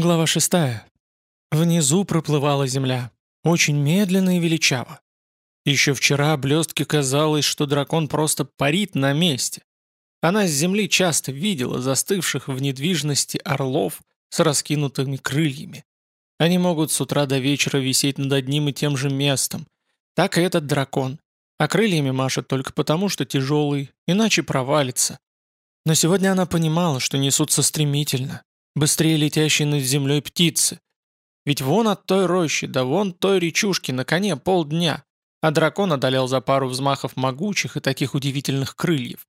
Глава шестая. Внизу проплывала земля. Очень медленно и величаво. Еще вчера блестке казалось, что дракон просто парит на месте. Она с земли часто видела застывших в недвижности орлов с раскинутыми крыльями. Они могут с утра до вечера висеть над одним и тем же местом. Так и этот дракон. А крыльями машет только потому, что тяжелый, иначе провалится. Но сегодня она понимала, что несутся стремительно, быстрее летящей над землей птицы. Ведь вон от той рощи, да вон той речушки на коне полдня, а дракон одолел за пару взмахов могучих и таких удивительных крыльев.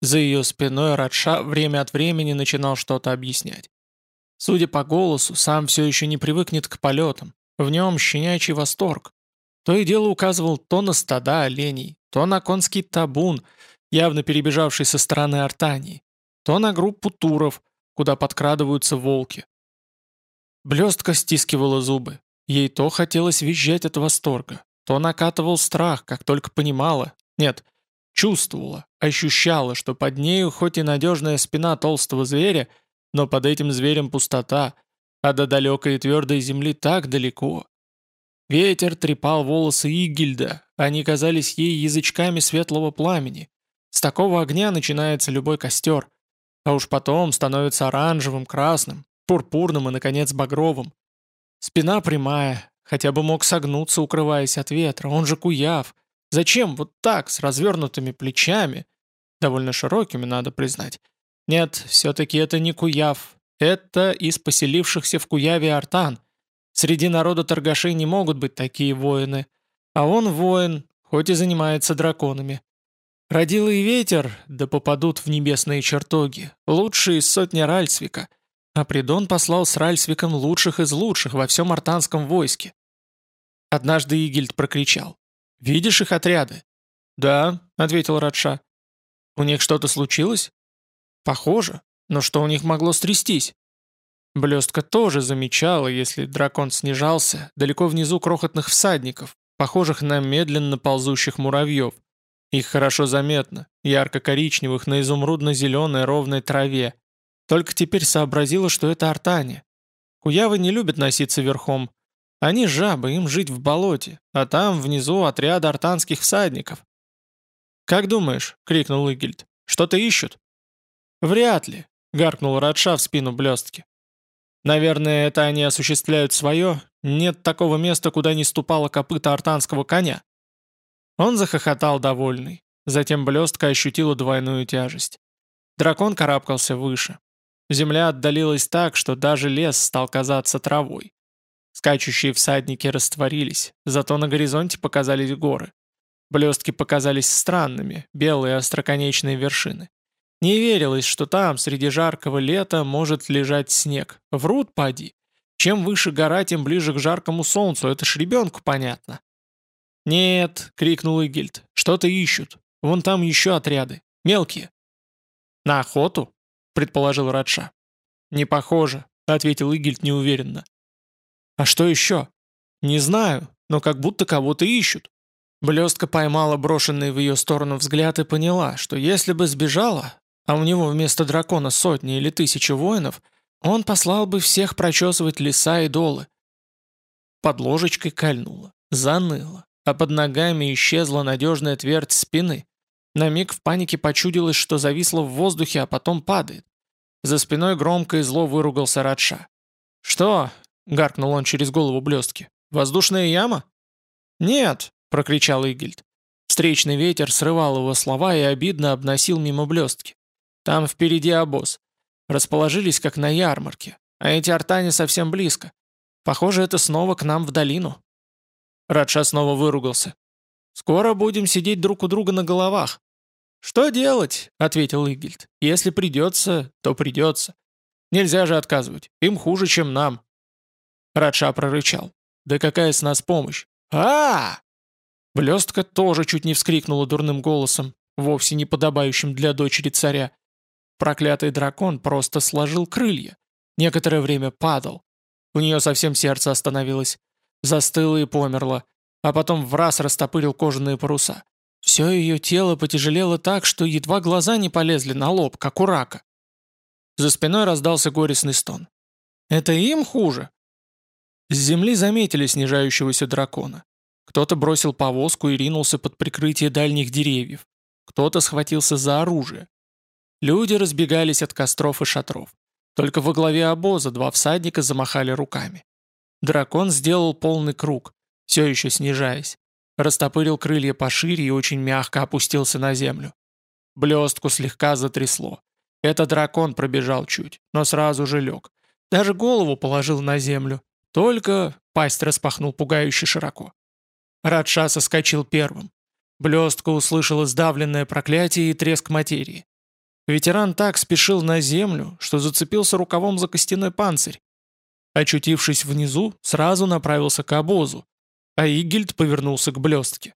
За ее спиной Радша время от времени начинал что-то объяснять. Судя по голосу, сам все еще не привыкнет к полетам. В нем щенячий восторг. То и дело указывал то на стада оленей, то на конский табун, явно перебежавший со стороны Артании, то на группу туров, куда подкрадываются волки. Блестка стискивала зубы. Ей то хотелось визжать от восторга, то накатывал страх, как только понимала, нет, чувствовала, ощущала, что под нею хоть и надежная спина толстого зверя, но под этим зверем пустота, а до далекой и твердой земли так далеко. Ветер трепал волосы Игильда, они казались ей язычками светлого пламени. С такого огня начинается любой костер — а уж потом становится оранжевым, красным, пурпурным и, наконец, багровым. Спина прямая, хотя бы мог согнуться, укрываясь от ветра, он же куяв. Зачем вот так, с развернутыми плечами? Довольно широкими, надо признать. Нет, все-таки это не куяв. Это из поселившихся в Куяве артан. Среди народа торгашей не могут быть такие воины. А он воин, хоть и занимается драконами. Родилый ветер, да попадут в небесные чертоги, лучшие из сотни Ральсвика, а Придон послал с Ральсвиком лучших из лучших во всем артанском войске. Однажды Игельд прокричал. «Видишь их отряды?» «Да», — ответил Радша. «У них что-то случилось?» «Похоже, но что у них могло стрястись?» Блестка тоже замечала, если дракон снижался, далеко внизу крохотных всадников, похожих на медленно ползущих муравьев — их хорошо заметно, ярко-коричневых на изумрудно-зеленой ровной траве. Только теперь сообразила, что это артане. Куявы не любят носиться верхом. Они жабы, им жить в болоте, а там внизу отряд артанских всадников. «Как думаешь?» — крикнул Игельд. «Что-то ищут?» «Вряд ли», — гаркнул Радша в спину блестки. «Наверное, это они осуществляют свое. Нет такого места, куда не ступало копыта артанского коня». Он захохотал довольный. Затем блестка ощутила двойную тяжесть. Дракон карабкался выше. Земля отдалилась так, что даже лес стал казаться травой. Скачущие всадники растворились, зато на горизонте показались горы. Блестки показались странными, белые остроконечные вершины. Не верилось, что там, среди жаркого лета, может лежать снег. Врут, поди. Чем выше гора, тем ближе к жаркому солнцу, это ж ребенку понятно. «Нет!» — крикнул Игильд. «Что-то ищут. Вон там еще отряды. Мелкие». «На охоту?» — предположил Радша. «Не похоже», — ответил Игильд неуверенно. «А что еще?» «Не знаю, но как будто кого-то ищут». Блестка поймала брошенный в ее сторону взгляд и поняла, что если бы сбежала, а у него вместо дракона сотни или тысячи воинов, он послал бы всех прочесывать леса и долы. Под ложечкой кольнула, заныла а под ногами исчезла надежная твердь спины. На миг в панике почудилось, что зависло в воздухе, а потом падает. За спиной громко и зло выругался Радша. «Что?» — гаркнул он через голову блестки. «Воздушная яма?» «Нет!» — прокричал Игельд. Встречный ветер срывал его слова и обидно обносил мимо блестки. «Там впереди обоз. Расположились, как на ярмарке. А эти артане совсем близко. Похоже, это снова к нам в долину». Радша снова выругался. «Скоро будем сидеть друг у друга на головах». «Что делать?» — ответил Игельд. «Если придется, то придется. Нельзя же отказывать. Им хуже, чем нам». Радша прорычал. «Да какая с нас помощь?» а, -а, -а Блестка тоже чуть не вскрикнула дурным голосом, вовсе не подобающим для дочери царя. Проклятый дракон просто сложил крылья. Некоторое время падал. У нее совсем сердце остановилось застыла и померла, а потом в раз растопырил кожаные паруса. Все ее тело потяжелело так, что едва глаза не полезли на лоб, как у рака. За спиной раздался горестный стон. Это им хуже?» С земли заметили снижающегося дракона. Кто-то бросил повозку и ринулся под прикрытие дальних деревьев. Кто-то схватился за оружие. Люди разбегались от костров и шатров. Только во главе обоза два всадника замахали руками. Дракон сделал полный круг, все еще снижаясь. Растопырил крылья пошире и очень мягко опустился на землю. Блестку слегка затрясло. Это дракон пробежал чуть, но сразу же лег. Даже голову положил на землю. Только пасть распахнул пугающе широко. Радша соскочил первым. Блестка услышала сдавленное проклятие и треск материи. Ветеран так спешил на землю, что зацепился рукавом за костяной панцирь. Очутившись внизу, сразу направился к обозу, а Игельд повернулся к блестке.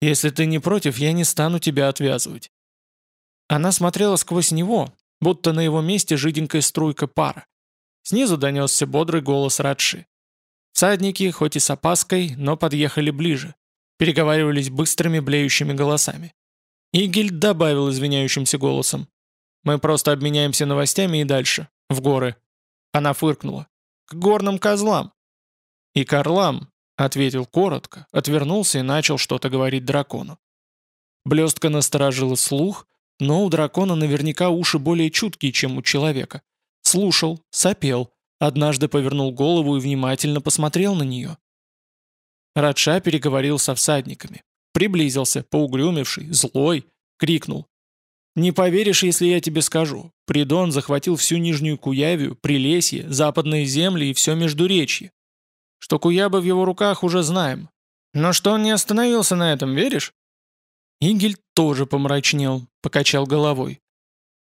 «Если ты не против, я не стану тебя отвязывать». Она смотрела сквозь него, будто на его месте жиденькая струйка пара. Снизу донесся бодрый голос Радши. Садники, хоть и с опаской, но подъехали ближе. Переговаривались быстрыми блеющими голосами. Игельд добавил извиняющимся голосом. «Мы просто обменяемся новостями и дальше. В горы». Она фыркнула. «К горным козлам». «И к орлам», — ответил коротко, отвернулся и начал что-то говорить дракону. Блестка насторожила слух, но у дракона наверняка уши более чуткие, чем у человека. Слушал, сопел, однажды повернул голову и внимательно посмотрел на нее. Радша переговорил со всадниками. Приблизился, поугрюмивший, злой, крикнул. «Не поверишь, если я тебе скажу. Придон захватил всю Нижнюю Куявию, Прилесье, западные земли и все Междуречье. Что Куябы в его руках уже знаем. Но что он не остановился на этом, веришь?» Игель тоже помрачнел, покачал головой.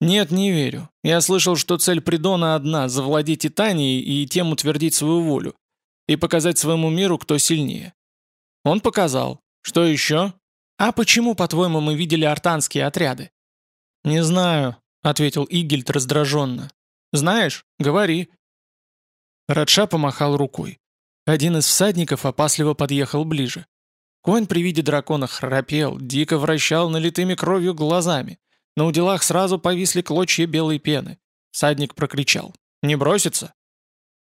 «Нет, не верю. Я слышал, что цель Придона одна — завладеть Титанией и тем утвердить свою волю. И показать своему миру, кто сильнее. Он показал. Что еще? А почему, по-твоему, мы видели артанские отряды?» «Не знаю», — ответил Игельд раздраженно. «Знаешь? Говори». Радша помахал рукой. Один из всадников опасливо подъехал ближе. Конь при виде дракона храпел, дико вращал налитыми кровью глазами. На уделах сразу повисли клочья белой пены. Садник прокричал. «Не бросится?»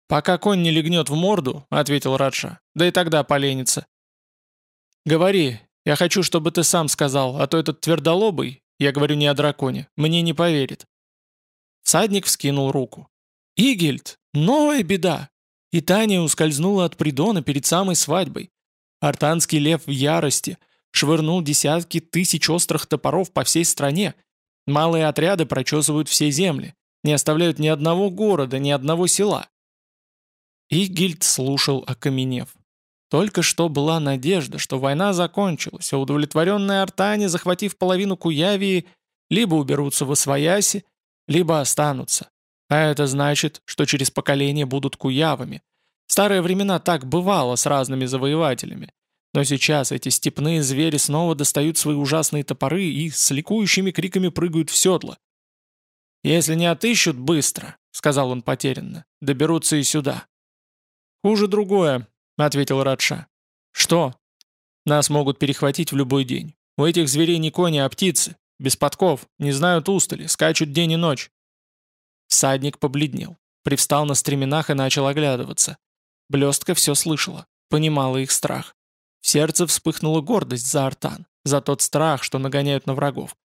«Пока конь не легнет в морду», — ответил Радша, — «да и тогда поленится». «Говори, я хочу, чтобы ты сам сказал, а то этот твердолобый, я говорю не о драконе, мне не поверит». Садник вскинул руку. «Игельд, новая беда!» И Таня ускользнула от Придона перед самой свадьбой. Артанский лев в ярости швырнул десятки тысяч острых топоров по всей стране, Малые отряды прочесывают все земли, не оставляют ни одного города, ни одного села. Игильд слушал, окаменев. Только что была надежда, что война закончилась, а удовлетворенные артане, захватив половину Куявии, либо уберутся в Освояси, либо останутся. А это значит, что через поколение будут куявами. В старые времена так бывало с разными завоевателями. Но сейчас эти степные звери снова достают свои ужасные топоры и с ликующими криками прыгают в седло. «Если не отыщут быстро», — сказал он потерянно, — «доберутся и сюда». «Хуже другое», — ответил Радша. «Что?» «Нас могут перехватить в любой день. У этих зверей не кони, а птицы. Без подков, не знают устали, скачут день и ночь». Всадник побледнел, привстал на стременах и начал оглядываться. Блестка все слышала, понимала их страх. В сердце вспыхнула гордость за Артан, за тот страх, что нагоняют на врагов.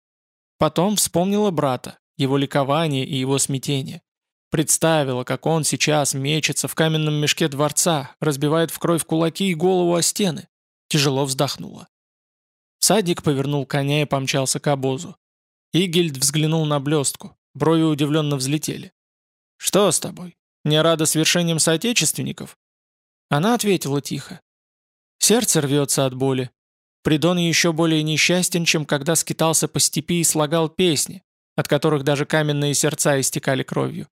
Потом вспомнила брата, его ликование и его смятение. Представила, как он сейчас мечется в каменном мешке дворца, разбивает в кровь кулаки и голову о стены. Тяжело вздохнула. Садик повернул коня и помчался к обозу. Игельд взглянул на блестку, брови удивленно взлетели. «Что с тобой? Не рада свершением соотечественников?» Она ответила тихо. Сердце рвется от боли. Придон еще более несчастен, чем когда скитался по степи и слагал песни, от которых даже каменные сердца истекали кровью.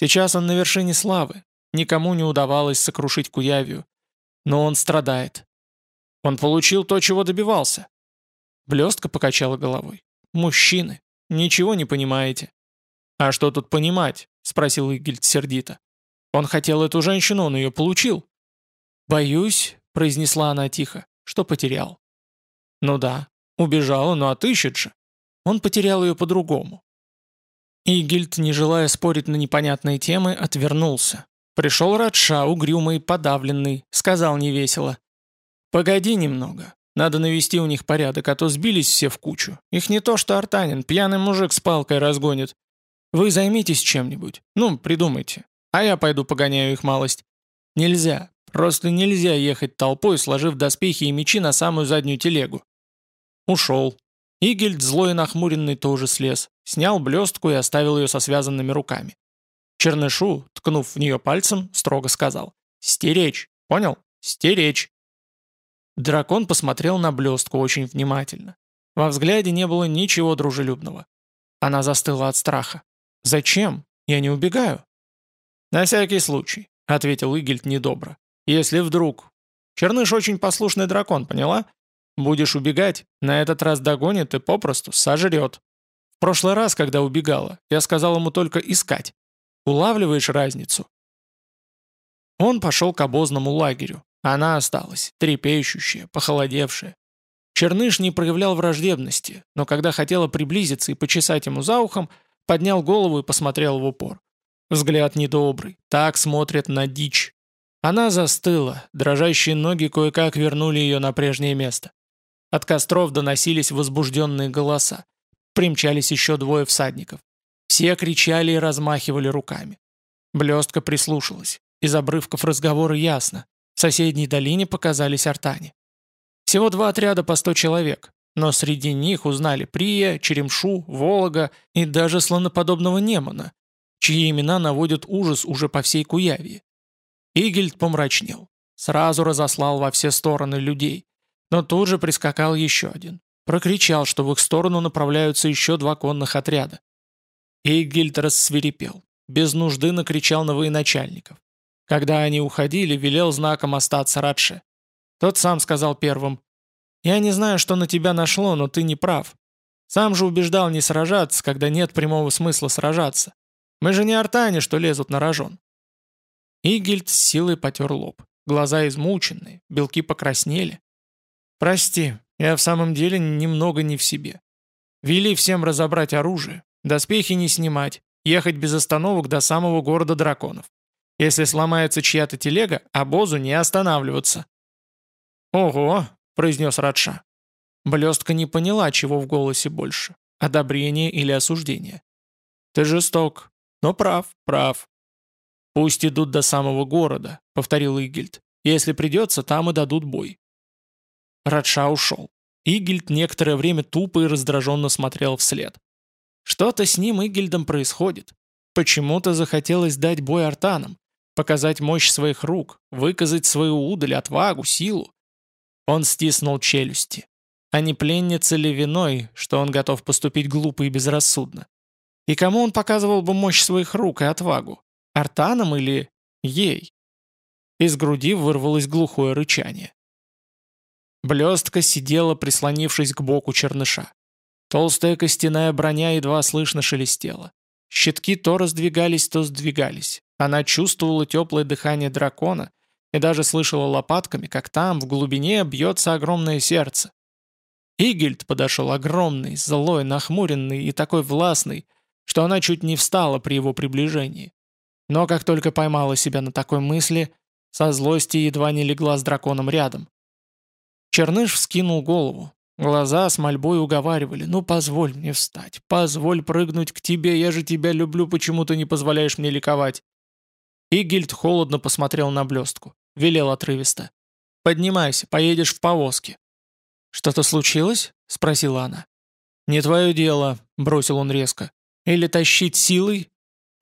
Сейчас он на вершине славы, никому не удавалось сокрушить Куявию. Но он страдает. Он получил то, чего добивался. Блестка покачала головой. «Мужчины, ничего не понимаете». «А что тут понимать?» — спросил Игельд сердито. «Он хотел эту женщину, он ее получил». «Боюсь», — произнесла она тихо, — что потерял. Ну да, убежала, но отыщет же. Он потерял ее по-другому. Игельд, не желая спорить на непонятные темы, отвернулся. Пришел Радша, угрюмый, подавленный, сказал невесело. «Погоди немного. Надо навести у них порядок, а то сбились все в кучу. Их не то что Артанин, пьяный мужик с палкой разгонит. Вы займитесь чем-нибудь. Ну, придумайте. А я пойду погоняю их малость. Нельзя, просто нельзя ехать толпой, сложив доспехи и мечи на самую заднюю телегу. Ушел. Игельд, злой и нахмуренный, тоже слез. Снял блестку и оставил ее со связанными руками. Чернышу, ткнув в нее пальцем, строго сказал. «Стеречь! Понял? Стеречь!» Дракон посмотрел на блестку очень внимательно. Во взгляде не было ничего дружелюбного. Она застыла от страха. «Зачем? Я не убегаю». «На всякий случай», — ответил Игельд недобро. «Если вдруг...» «Черныш очень послушный дракон, поняла? Будешь убегать, на этот раз догонит и попросту сожрет. В прошлый раз, когда убегала, я сказал ему только искать. Улавливаешь разницу?» Он пошел к обозному лагерю. Она осталась, трепещущая, похолодевшая. Черныш не проявлял враждебности, но когда хотела приблизиться и почесать ему за ухом, поднял голову и посмотрел в упор. Взгляд недобрый, так смотрят на дичь. Она застыла, дрожащие ноги кое-как вернули ее на прежнее место. От костров доносились возбужденные голоса. Примчались еще двое всадников. Все кричали и размахивали руками. Блестка прислушалась. Из обрывков разговора ясно. В соседней долине показались артане. Всего два отряда по сто человек, но среди них узнали Прия, Черемшу, Волога и даже слоноподобного Немана, чьи имена наводят ужас уже по всей Куявии. Игельд помрачнел, сразу разослал во все стороны людей, но тут же прискакал еще один. Прокричал, что в их сторону направляются еще два конных отряда. Игельд рассверепел, без нужды накричал на военачальников. Когда они уходили, велел знаком остаться Радше. Тот сам сказал первым, «Я не знаю, что на тебя нашло, но ты не прав. Сам же убеждал не сражаться, когда нет прямого смысла сражаться. Мы же не артане, что лезут на рожон». Игельд с силой потер лоб. Глаза измученные, белки покраснели. «Прости, я в самом деле немного не в себе. Вели всем разобрать оружие, доспехи не снимать, ехать без остановок до самого города драконов. Если сломается чья-то телега, обозу не останавливаться». «Ого!» — произнес Радша. Блестка не поняла, чего в голосе больше — одобрение или осуждение. «Ты жесток, но прав, прав». «Пусть идут до самого города», — повторил Игельд. «Если придется, там и дадут бой». Радша ушел. Игельд некоторое время тупо и раздраженно смотрел вслед. Что-то с ним Игельдом происходит. Почему-то захотелось дать бой артанам, показать мощь своих рук, выказать свою удаль, отвагу, силу. Он стиснул челюсти. А не пленница ли виной, что он готов поступить глупо и безрассудно? И кому он показывал бы мощь своих рук и отвагу? Артанам или ей? Из груди вырвалось глухое рычание. Блестка сидела, прислонившись к боку черныша. Толстая костяная броня едва слышно шелестела. Щитки то раздвигались, то сдвигались. Она чувствовала теплое дыхание дракона и даже слышала лопатками, как там, в глубине, бьется огромное сердце. Игельд подошел огромный, злой, нахмуренный и такой властный, что она чуть не встала при его приближении. Но как только поймала себя на такой мысли, со злости едва не легла с драконом рядом. Черныш вскинул голову. Глаза с мольбой уговаривали. «Ну, позволь мне встать, позволь прыгнуть к тебе, я же тебя люблю, почему ты не позволяешь мне ликовать?» Игельд холодно посмотрел на блестку. Велел отрывисто. «Поднимайся, поедешь в повозке». «Что-то случилось?» — спросила она. «Не твое дело», — бросил он резко. «Или тащить силой?»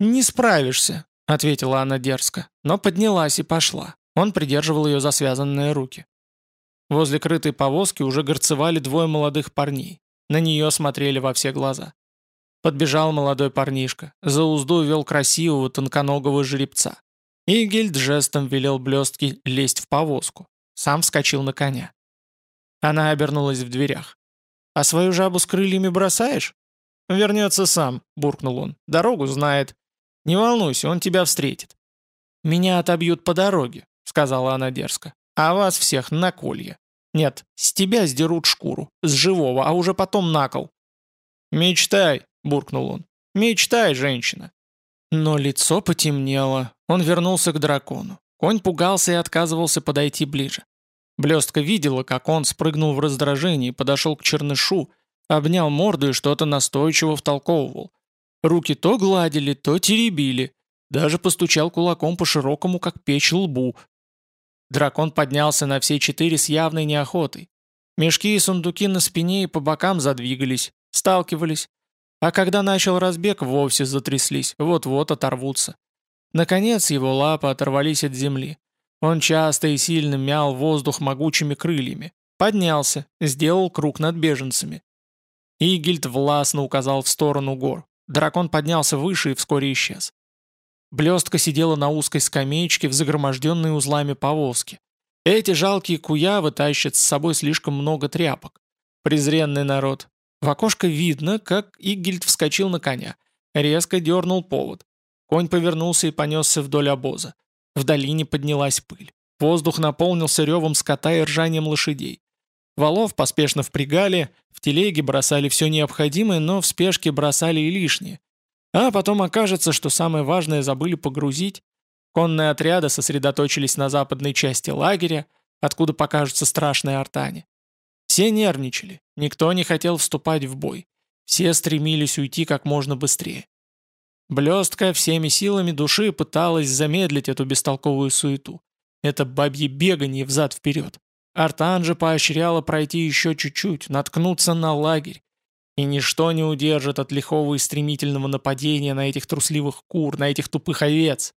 «Не справишься», — ответила она дерзко, но поднялась и пошла. Он придерживал ее за связанные руки. Возле крытой повозки уже горцевали двое молодых парней. На нее смотрели во все глаза. Подбежал молодой парнишка, за узду вел красивого тонконогого жеребца. Игельд жестом велел блестки лезть в повозку. Сам вскочил на коня. Она обернулась в дверях. «А свою жабу с крыльями бросаешь?» «Вернется сам», — буркнул он. «Дорогу знает. Не волнуйся, он тебя встретит». «Меня отобьют по дороге», — сказала она дерзко. «А вас всех на колье. Нет, с тебя сдерут шкуру. С живого, а уже потом на кол». «Мечтай», — буркнул он. «Мечтай, женщина». Но лицо потемнело, Он вернулся к дракону. Конь пугался и отказывался подойти ближе. Блестка видела, как он спрыгнул в раздражении, подошел к чернышу, обнял морду и что-то настойчиво втолковывал. Руки то гладили, то теребили. Даже постучал кулаком по широкому, как печь, лбу. Дракон поднялся на все четыре с явной неохотой. Мешки и сундуки на спине и по бокам задвигались, сталкивались. А когда начал разбег, вовсе затряслись, вот-вот оторвутся. Наконец его лапы оторвались от земли. Он часто и сильно мял воздух могучими крыльями. Поднялся, сделал круг над беженцами. Игельд властно указал в сторону гор. Дракон поднялся выше и вскоре исчез. Блестка сидела на узкой скамеечке в загроможденной узлами повозки. Эти жалкие куявы тащат с собой слишком много тряпок. Презренный народ. В окошко видно, как Игельд вскочил на коня. Резко дернул повод. Конь повернулся и понесся вдоль обоза. В долине поднялась пыль. Воздух наполнился ревом скота и ржанием лошадей. Валов поспешно впрягали, в телеге бросали все необходимое, но в спешке бросали и лишнее. А потом окажется, что самое важное забыли погрузить. Конные отряды сосредоточились на западной части лагеря, откуда покажутся страшные артани. Все нервничали, никто не хотел вступать в бой. Все стремились уйти как можно быстрее. Блестка всеми силами души пыталась замедлить эту бестолковую суету. Это бабье бегание взад-вперед. Артан же поощряла пройти еще чуть-чуть, наткнуться на лагерь. И ничто не удержит от лихого и стремительного нападения на этих трусливых кур, на этих тупых овец.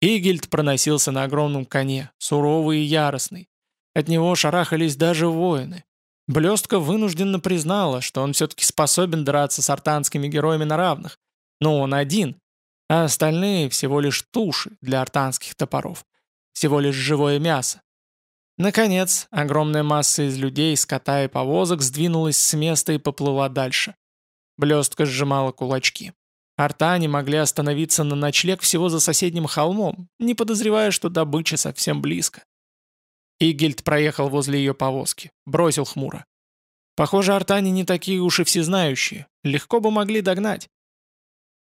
Игельд проносился на огромном коне, суровый и яростный. От него шарахались даже воины. Блестка вынужденно признала, что он все-таки способен драться с артанскими героями на равных, но он один, а остальные всего лишь туши для артанских топоров, всего лишь живое мясо. Наконец, огромная масса из людей, скота и повозок сдвинулась с места и поплыла дальше. Блестка сжимала кулачки. Артане могли остановиться на ночлег всего за соседним холмом, не подозревая, что добыча совсем близко. Игельд проехал возле ее повозки, бросил хмуро. Похоже, артане не такие уж и всезнающие, легко бы могли догнать.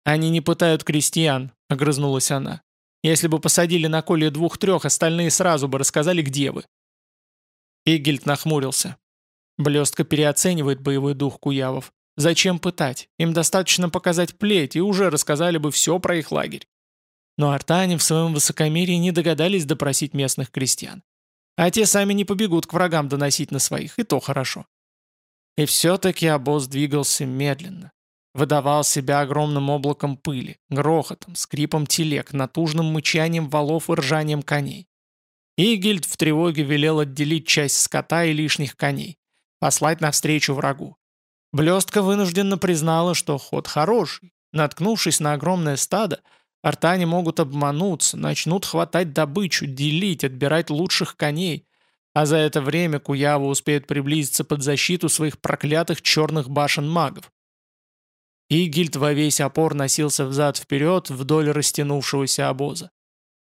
«Они не пытают крестьян», — огрызнулась она. «Если бы посадили на коле двух-трех, остальные сразу бы рассказали, где вы». Игельд нахмурился. Блестка переоценивает боевой дух куявов. Зачем пытать? Им достаточно показать плеть, и уже рассказали бы все про их лагерь. Но артане в своем высокомерии не догадались допросить местных крестьян. А те сами не побегут к врагам доносить на своих, и то хорошо. И все-таки обоз двигался медленно выдавал себя огромным облаком пыли, грохотом, скрипом телег, натужным мычанием валов и ржанием коней. Игельд в тревоге велел отделить часть скота и лишних коней, послать навстречу врагу. Блестка вынужденно признала, что ход хороший. Наткнувшись на огромное стадо, артане могут обмануться, начнут хватать добычу, делить, отбирать лучших коней, а за это время Куява успеют приблизиться под защиту своих проклятых черных башен магов. Игильд во весь опор носился взад-вперед вдоль растянувшегося обоза.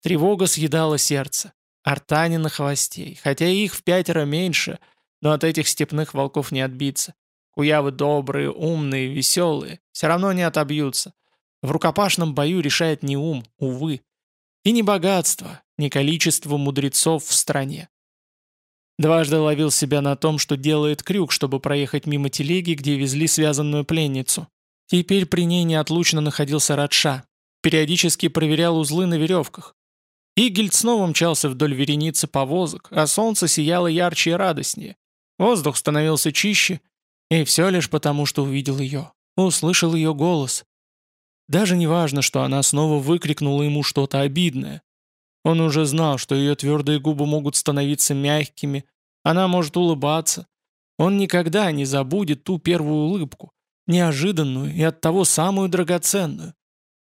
Тревога съедала сердце. Артани на хвосте, хотя их в пятеро меньше, но от этих степных волков не отбиться. Куявы добрые, умные, веселые, все равно не отобьются. В рукопашном бою решает не ум, увы. И не богатство, не количество мудрецов в стране. Дважды ловил себя на том, что делает крюк, чтобы проехать мимо телеги, где везли связанную пленницу. Теперь при ней неотлучно находился Радша. Периодически проверял узлы на веревках. Игельд снова мчался вдоль вереницы повозок, а солнце сияло ярче и радостнее. Воздух становился чище, и все лишь потому, что увидел ее, услышал ее голос. Даже не важно, что она снова выкрикнула ему что-то обидное. Он уже знал, что ее твердые губы могут становиться мягкими, она может улыбаться. Он никогда не забудет ту первую улыбку, неожиданную и оттого самую драгоценную.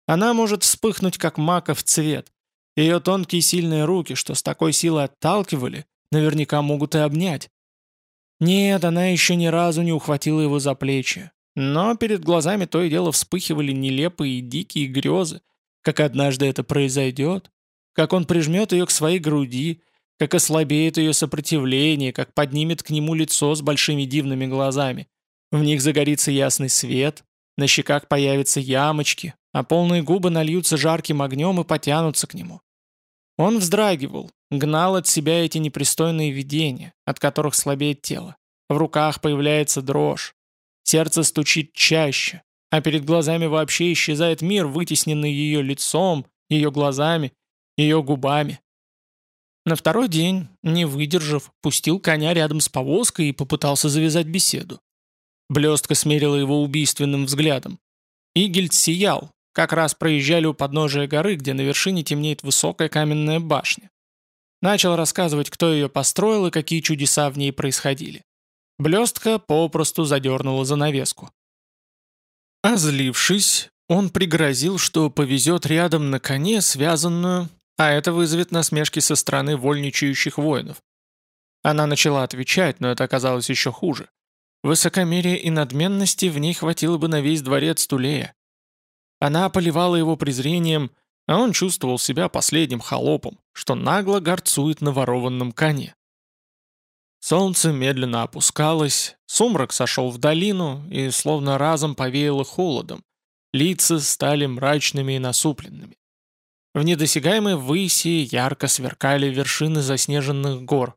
Она может вспыхнуть, как маков цвет. Ее тонкие сильные руки, что с такой силой отталкивали, наверняка могут и обнять. Нет, она еще ни разу не ухватила его за плечи. Но перед глазами то и дело вспыхивали нелепые и дикие грезы, как однажды это произойдет, как он прижмет ее к своей груди, как ослабеет ее сопротивление, как поднимет к нему лицо с большими дивными глазами. В них загорится ясный свет, на щеках появятся ямочки, а полные губы нальются жарким огнем и потянутся к нему. Он вздрагивал, гнал от себя эти непристойные видения, от которых слабеет тело. В руках появляется дрожь. Сердце стучит чаще, а перед глазами вообще исчезает мир, вытесненный ее лицом, ее глазами, ее губами. На второй день, не выдержав, пустил коня рядом с повозкой и попытался завязать беседу. Блестка смерила его убийственным взглядом. Игельд сиял, как раз проезжали у подножия горы, где на вершине темнеет высокая каменная башня. Начал рассказывать, кто ее построил и какие чудеса в ней происходили. Блестка попросту задернула занавеску. Озлившись, он пригрозил, что повезет рядом на коне связанную, а это вызовет насмешки со стороны вольничающих воинов. Она начала отвечать, но это оказалось еще хуже. Высокомерия и надменности в ней хватило бы на весь дворец Тулея. Она поливала его презрением, а он чувствовал себя последним холопом, что нагло горцует на ворованном коне. Солнце медленно опускалось, сумрак сошел в долину и словно разом повеяло холодом. Лица стали мрачными и насупленными. В недосягаемой выси ярко сверкали вершины заснеженных гор.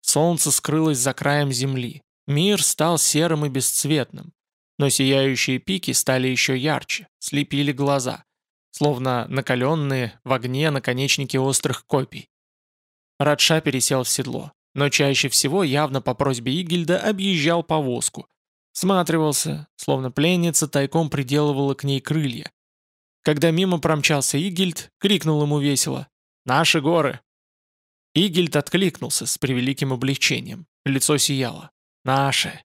Солнце скрылось за краем земли. Мир стал серым и бесцветным. Но сияющие пики стали еще ярче, слепили глаза, словно накаленные в огне наконечники острых копий. Радша пересел в седло но чаще всего явно по просьбе Игельда объезжал повозку. Сматривался, словно пленница тайком приделывала к ней крылья. Когда мимо промчался Игельд, крикнул ему весело «Наши горы!». Игельд откликнулся с превеликим облегчением. Лицо сияло. «Наши!».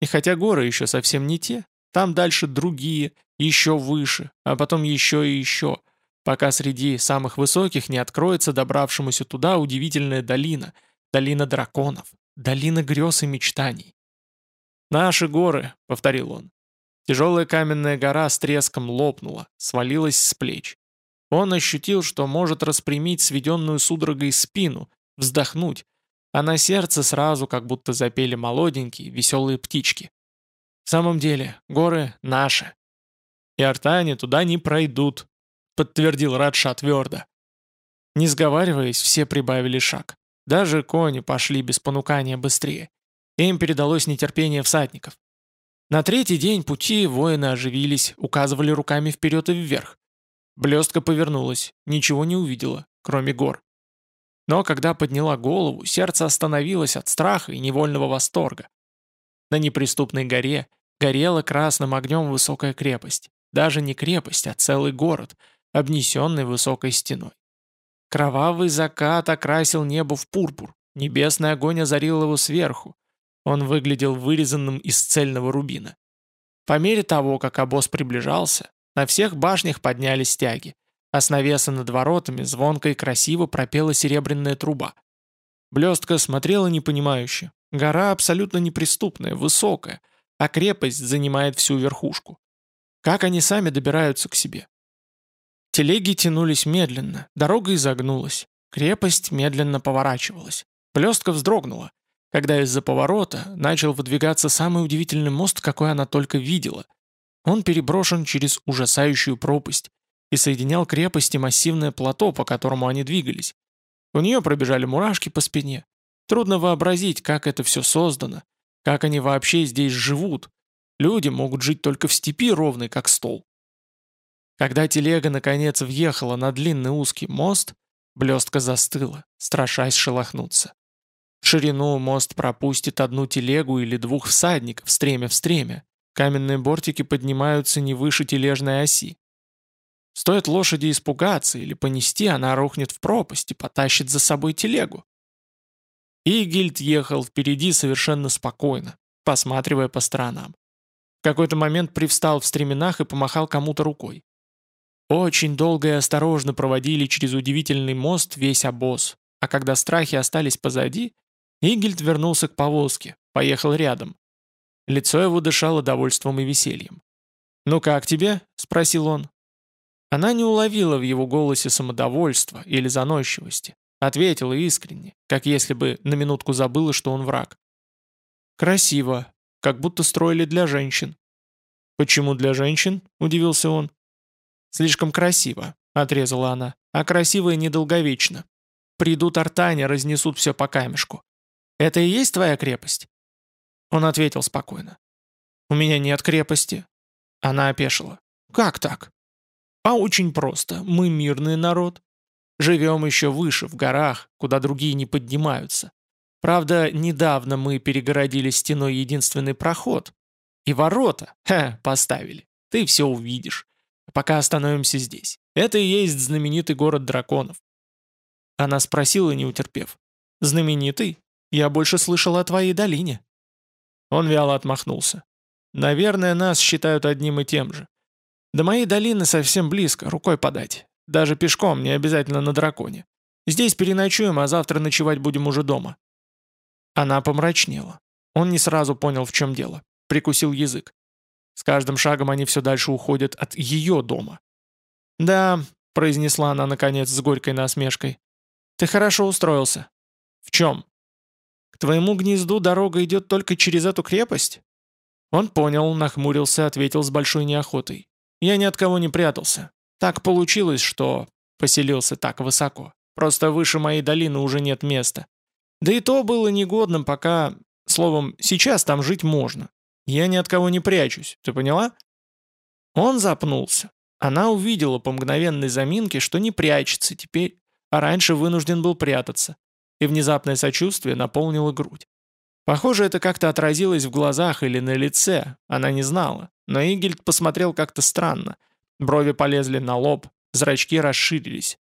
И хотя горы еще совсем не те, там дальше другие, еще выше, а потом еще и еще, пока среди самых высоких не откроется добравшемуся туда удивительная долина — Долина драконов, долина грез и мечтаний. «Наши горы», — повторил он. Тяжелая каменная гора с треском лопнула, свалилась с плеч. Он ощутил, что может распрямить сведенную судорогой спину, вздохнуть, а на сердце сразу как будто запели молоденькие, веселые птички. В самом деле, горы наши. И артане туда не пройдут, подтвердил Радша твердо. Не сговариваясь, все прибавили шаг. Даже кони пошли без понукания быстрее. Им передалось нетерпение всадников. На третий день пути воины оживились, указывали руками вперед и вверх. Блестка повернулась, ничего не увидела, кроме гор. Но когда подняла голову, сердце остановилось от страха и невольного восторга. На неприступной горе горела красным огнем высокая крепость. Даже не крепость, а целый город, обнесенный высокой стеной. Кровавый закат окрасил небо в пурпур, небесный огонь озарил его сверху. Он выглядел вырезанным из цельного рубина. По мере того, как обоз приближался, на всех башнях поднялись стяги, а с навеса над воротами звонко и красиво пропела серебряная труба. Блестка смотрела непонимающе. Гора абсолютно неприступная, высокая, а крепость занимает всю верхушку. Как они сами добираются к себе? Телеги тянулись медленно, дорога изогнулась. Крепость медленно поворачивалась. Плестка вздрогнула, когда из-за поворота начал выдвигаться самый удивительный мост, какой она только видела. Он переброшен через ужасающую пропасть и соединял крепость и массивное плато, по которому они двигались. У нее пробежали мурашки по спине. Трудно вообразить, как это все создано, как они вообще здесь живут. Люди могут жить только в степи ровной, как стол. Когда телега наконец въехала на длинный узкий мост, блестка застыла, страшась шелохнуться. В ширину мост пропустит одну телегу или двух всадников, стремя в стремя. Каменные бортики поднимаются не выше тележной оси. Стоит лошади испугаться или понести, она рухнет в пропасть и потащит за собой телегу. Игильд ехал впереди совершенно спокойно, посматривая по сторонам. В какой-то момент привстал в стременах и помахал кому-то рукой. Очень долго и осторожно проводили через удивительный мост весь обоз, а когда страхи остались позади, Игельд вернулся к повозке, поехал рядом. Лицо его дышало довольством и весельем. «Ну как тебе?» — спросил он. Она не уловила в его голосе самодовольства или заносчивости. Ответила искренне, как если бы на минутку забыла, что он враг. «Красиво, как будто строили для женщин». «Почему для женщин?» — удивился он. Слишком красиво, отрезала она, а красивое недолговечно. Придут артане, разнесут все по камешку. Это и есть твоя крепость? Он ответил спокойно. У меня нет крепости. Она опешила. Как так? А очень просто. Мы мирный народ. Живем еще выше, в горах, куда другие не поднимаются. Правда, недавно мы перегородили стеной единственный проход. И ворота, ха, поставили. Ты все увидишь. Пока остановимся здесь. Это и есть знаменитый город драконов. Она спросила, не утерпев. «Знаменитый? Я больше слышал о твоей долине». Он вяло отмахнулся. «Наверное, нас считают одним и тем же. До моей долины совсем близко, рукой подать. Даже пешком, не обязательно на драконе. Здесь переночуем, а завтра ночевать будем уже дома». Она помрачнела. Он не сразу понял, в чем дело. Прикусил язык. С каждым шагом они все дальше уходят от ее дома. «Да», — произнесла она наконец с горькой насмешкой, — «ты хорошо устроился». «В чем?» «К твоему гнезду дорога идет только через эту крепость?» Он понял, нахмурился, ответил с большой неохотой. «Я ни от кого не прятался. Так получилось, что поселился так высоко. Просто выше моей долины уже нет места. Да и то было негодным, пока... Словом, сейчас там жить можно. Я ни от кого не прячусь, ты поняла?» Он запнулся. Она увидела по мгновенной заминке, что не прячется теперь, а раньше вынужден был прятаться. И внезапное сочувствие наполнило грудь. Похоже, это как-то отразилось в глазах или на лице, она не знала. Но Игельд посмотрел как-то странно. Брови полезли на лоб, зрачки расширились.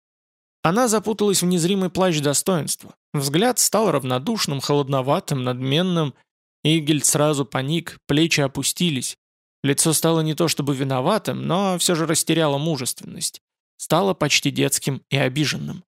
Она запуталась в незримый плащ достоинства. Взгляд стал равнодушным, холодноватым, надменным Игельд сразу паник, плечи опустились. Лицо стало не то чтобы виноватым, но все же растеряло мужественность. Стало почти детским и обиженным.